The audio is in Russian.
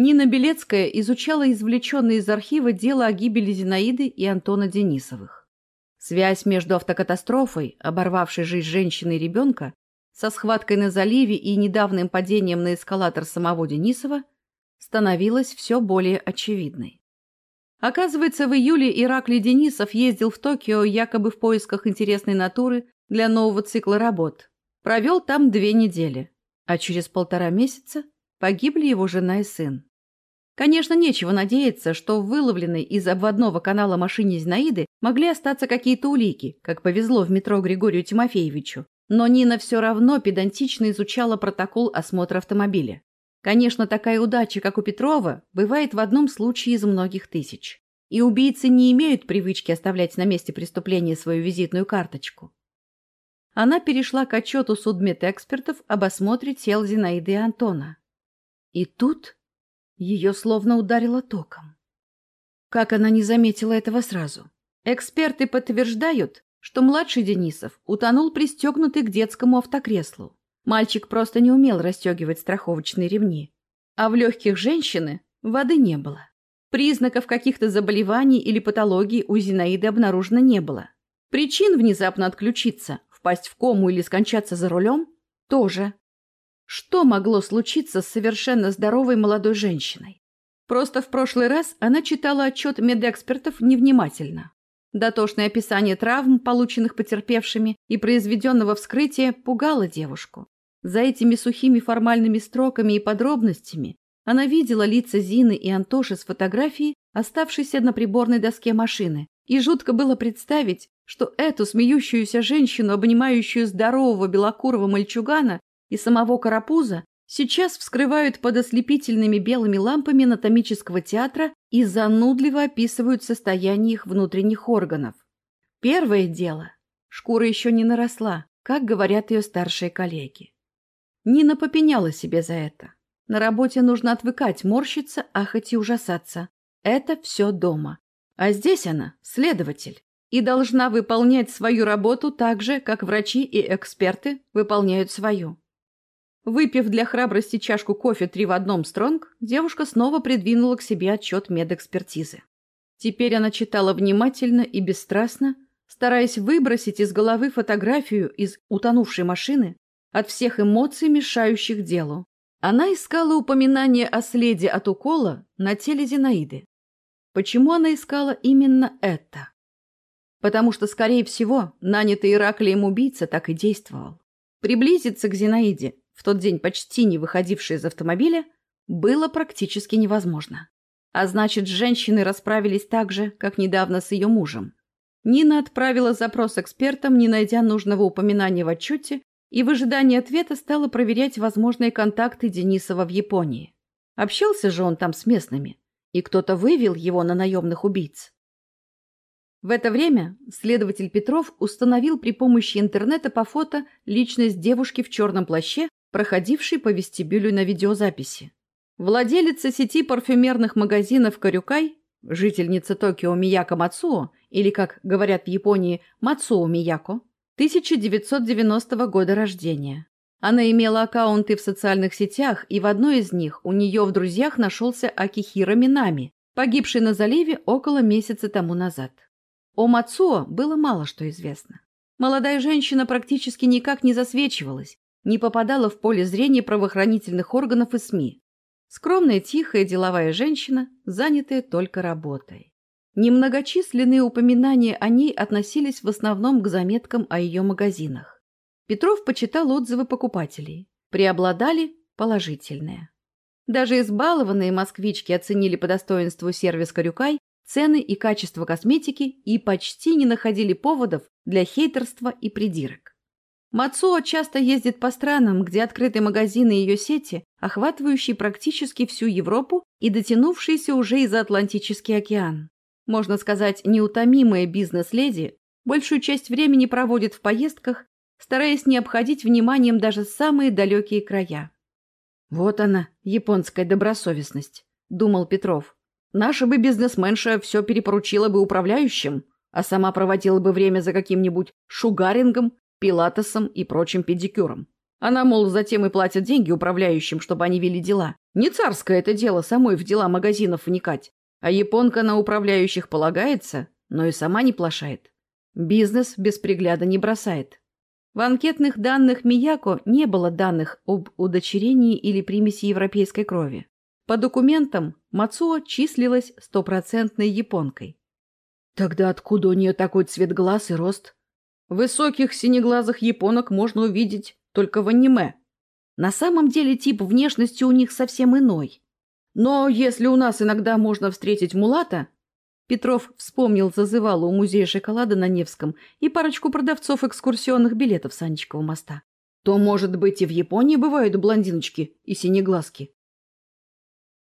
Нина Белецкая изучала извлеченное из архива дело о гибели Зинаиды и Антона Денисовых. Связь между автокатастрофой, оборвавшей жизнь женщины и ребенка, со схваткой на заливе и недавним падением на эскалатор самого Денисова становилась все более очевидной. Оказывается, в июле Ираклий Денисов ездил в Токио якобы в поисках интересной натуры для нового цикла работ. Провел там две недели, а через полтора месяца погибли его жена и сын. Конечно, нечего надеяться, что в выловленной из обводного канала машине Зинаиды могли остаться какие-то улики, как повезло в метро Григорию Тимофеевичу. Но Нина все равно педантично изучала протокол осмотра автомобиля. Конечно, такая удача, как у Петрова, бывает в одном случае из многих тысяч. И убийцы не имеют привычки оставлять на месте преступления свою визитную карточку. Она перешла к отчету судмедэкспертов об осмотре тел Зинаиды и Антона. И тут ее словно ударило током. Как она не заметила этого сразу? Эксперты подтверждают, что младший Денисов утонул пристегнутый к детскому автокреслу. Мальчик просто не умел расстегивать страховочные ремни. А в легких женщины воды не было. Признаков каких-то заболеваний или патологий у Зинаиды обнаружено не было. Причин внезапно отключиться, впасть в кому или скончаться за рулем – тоже. Что могло случиться с совершенно здоровой молодой женщиной? Просто в прошлый раз она читала отчет медэкспертов невнимательно. Дотошное описание травм, полученных потерпевшими, и произведенного вскрытия пугало девушку. За этими сухими формальными строками и подробностями она видела лица Зины и Антоши с фотографии, оставшейся на приборной доске машины, и жутко было представить, что эту смеющуюся женщину, обнимающую здорового белокурого мальчугана, и самого Карапуза сейчас вскрывают под ослепительными белыми лампами анатомического театра и занудливо описывают состояние их внутренних органов. Первое дело. Шкура еще не наросла, как говорят ее старшие коллеги. Нина попеняла себе за это. На работе нужно отвыкать, морщиться, ахать и ужасаться. Это все дома. А здесь она – следователь и должна выполнять свою работу так же, как врачи и эксперты выполняют свою. Выпив для храбрости чашку кофе три в одном стронг, девушка снова придвинула к себе отчет медэкспертизы. Теперь она читала внимательно и бесстрастно, стараясь выбросить из головы фотографию из утонувшей машины от всех эмоций, мешающих делу. Она искала упоминание о следе от укола на теле Зинаиды. Почему она искала именно это? Потому что, скорее всего, нанятый Ираклием убийца так и действовал. Приблизиться к Зинаиде, в тот день почти не выходившей из автомобиля, было практически невозможно. А значит, женщины расправились так же, как недавно с ее мужем. Нина отправила запрос экспертам, не найдя нужного упоминания в отчете, и в ожидании ответа стала проверять возможные контакты Денисова в Японии. Общался же он там с местными, и кто-то вывел его на наемных убийц. В это время следователь Петров установил при помощи интернета по фото личность девушки в черном плаще, проходившей по вестибюлю на видеозаписи. Владелица сети парфюмерных магазинов «Карюкай», жительница Токио Мияко Мацуо, или, как говорят в Японии, Мацуо Мияко, 1990 года рождения. Она имела аккаунты в социальных сетях, и в одной из них у нее в друзьях нашелся Акихира Минами, погибший на заливе около месяца тому назад. О Мацуо было мало что известно. Молодая женщина практически никак не засвечивалась, не попадала в поле зрения правоохранительных органов и СМИ. Скромная, тихая, деловая женщина, занятая только работой. Немногочисленные упоминания о ней относились в основном к заметкам о ее магазинах. Петров почитал отзывы покупателей. Преобладали положительные. Даже избалованные москвички оценили по достоинству сервис «Карюкай» цены и качество косметики и почти не находили поводов для хейтерства и придирок. Мацуо часто ездит по странам, где открыты магазины ее сети, охватывающие практически всю Европу и дотянувшиеся уже и за Атлантический океан. Можно сказать, неутомимая бизнес-леди большую часть времени проводит в поездках, стараясь не обходить вниманием даже самые далекие края. «Вот она, японская добросовестность», — думал Петров. Наша бы бизнесменша все перепоручила бы управляющим, а сама проводила бы время за каким-нибудь шугарингом, пилатесом и прочим педикюром. Она, мол, затем и платит деньги управляющим, чтобы они вели дела. Не царское это дело самой в дела магазинов вникать. А японка на управляющих полагается, но и сама не плашает. Бизнес без пригляда не бросает. В анкетных данных Мияко не было данных об удочерении или примеси европейской крови. По документам Мацуо числилась стопроцентной японкой. Тогда откуда у нее такой цвет глаз и рост? Высоких синеглазых японок можно увидеть только в аниме. На самом деле тип внешности у них совсем иной. Но если у нас иногда можно встретить мулата, Петров вспомнил зазывалу у музея шоколада на Невском и парочку продавцов экскурсионных билетов с Анечкового моста, то, может быть, и в Японии бывают блондиночки и синеглазки.